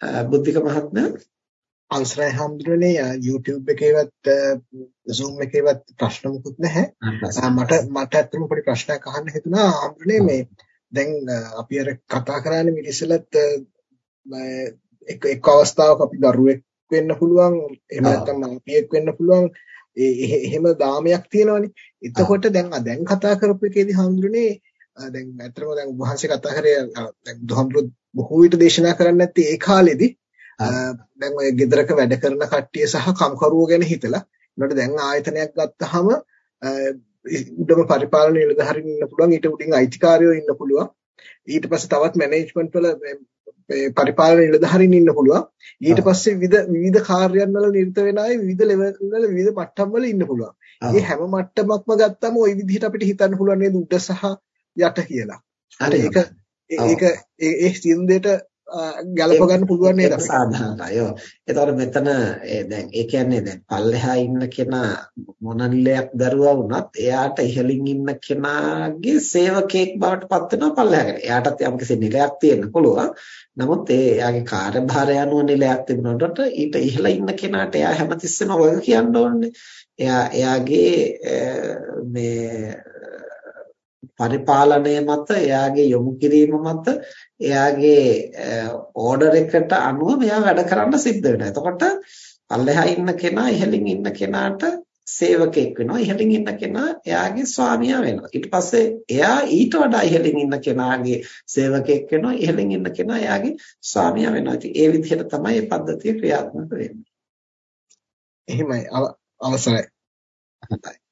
බුද්ධික මහත්මයා? අවසරයි හම්දුනේ YouTube එකේවත් Zoom එකේවත් ප්‍රශ්න මුකුත් නැහැ. මට මට ඇත්තටම පොඩි ප්‍රශ්නයක් අහන්න හිතුණා. හම්දුනේ මේ දැන් අපි අර කතා කරන්නේ මිනිස්සලත් එක් එක් අවස්ථාවක අපි දරුවෙක් වෙන්න පුළුවන් එහෙම නැත්නම් මාපියෙක් වෙන්න පුළුවන්. එහෙම දාමයක් තියෙනවනේ. එතකොට දැන් දැන් කතා කරපු එකේදී හම්දුනේ දැන් ඇත්තටම දැන් වහන්සේ කතා කරේ දැන් බුදුහාමුදුරුවෝ බොහෝ විට දේශනා කරන්නේ නැත්තේ ඒ කාලෙදි. දැන් ඔය ගෙදරක වැඩ කරන කට්ටිය සහ කම්කරුවෝ ගැන හිතලා ඊට දැන් ආයතනයක් ගත්තාම උඩම පරිපාලන නිලධාරීන් ඉන්න පුළුවන් ඊට උඩින් අයිතිකාරයෝ ඉන්න පුළුවන්. ඊට පස්සේ තවත් මැනේජ්මන්ට් වල පරිපාලන නිලධාරීන් ඉන්න පුළුවන්. ඊට පස්සේ විවිධ විවිධ කාර්යයන් වල නිරත වෙන අය විවිධ ලෙවල් වල විවිධ මට්ටම් වල ඉන්න පුළුවන්. මේ හැම මට්ටමක්ම ගත්තම ওই විදිහට අපිට හිතන්න පුළුවන් නේද? උඩ සහ යට කියලා. හරි ඒක ඒක ඒ සියුම් දෙයට ගලප ගන්න පුළුවන් නේද සාධාරණයි. ඔව්. ඒතකොට මෙතන දැන් ඒ කියන්නේ දැන් පල්ලෙහා ඉන්න කෙනා මොන නිලයක් දරුවා වුණත් එයාට ඉහළින් ඉන්න කෙනාගේ සේවකයෙක් බවට පත් වෙනවා පල්ලෙහාගෙන. එයාටත් යම්කිසි නිලයක් තියෙන්න පුළුවන්. නමුත් ඒ එයාගේ කාර්යභාරය අනුව නිලයක් තිබුණාට ඊට ඉහළ ඉන්න කෙනාට එයා හැමතිස්සෙම වග කියන්න ඕනේ. එයා එයාගේ මේ පරිපාලනය මත එයාගේ යොමු කිරීම මත එයාගේ ඕඩර් එකට අනුව මෙයා වැඩ කරන්න සිද්ධ වෙනවා. එතකොට පල්ලෙහා ඉන්න කෙනා ඉහළින් ඉන්න කෙනාට සේවකෙක් වෙනවා. ඉහළින් ඉන්න කෙනා එයාගේ ස්වාමියා වෙනවා. ඊට පස්සේ එයා ඊට වඩා ඉහළින් ඉන්න කෙනාගේ සේවකෙක් වෙනවා. ඉහළින් ඉන්න කෙනා එයාගේ ස්වාමියා වෙනවා. ඉතින් ඒ විදිහට තමයි මේ පද්ධතිය ක්‍රියාත්මක වෙන්නේ. එහෙමයි අවසරයි. හොඳයි.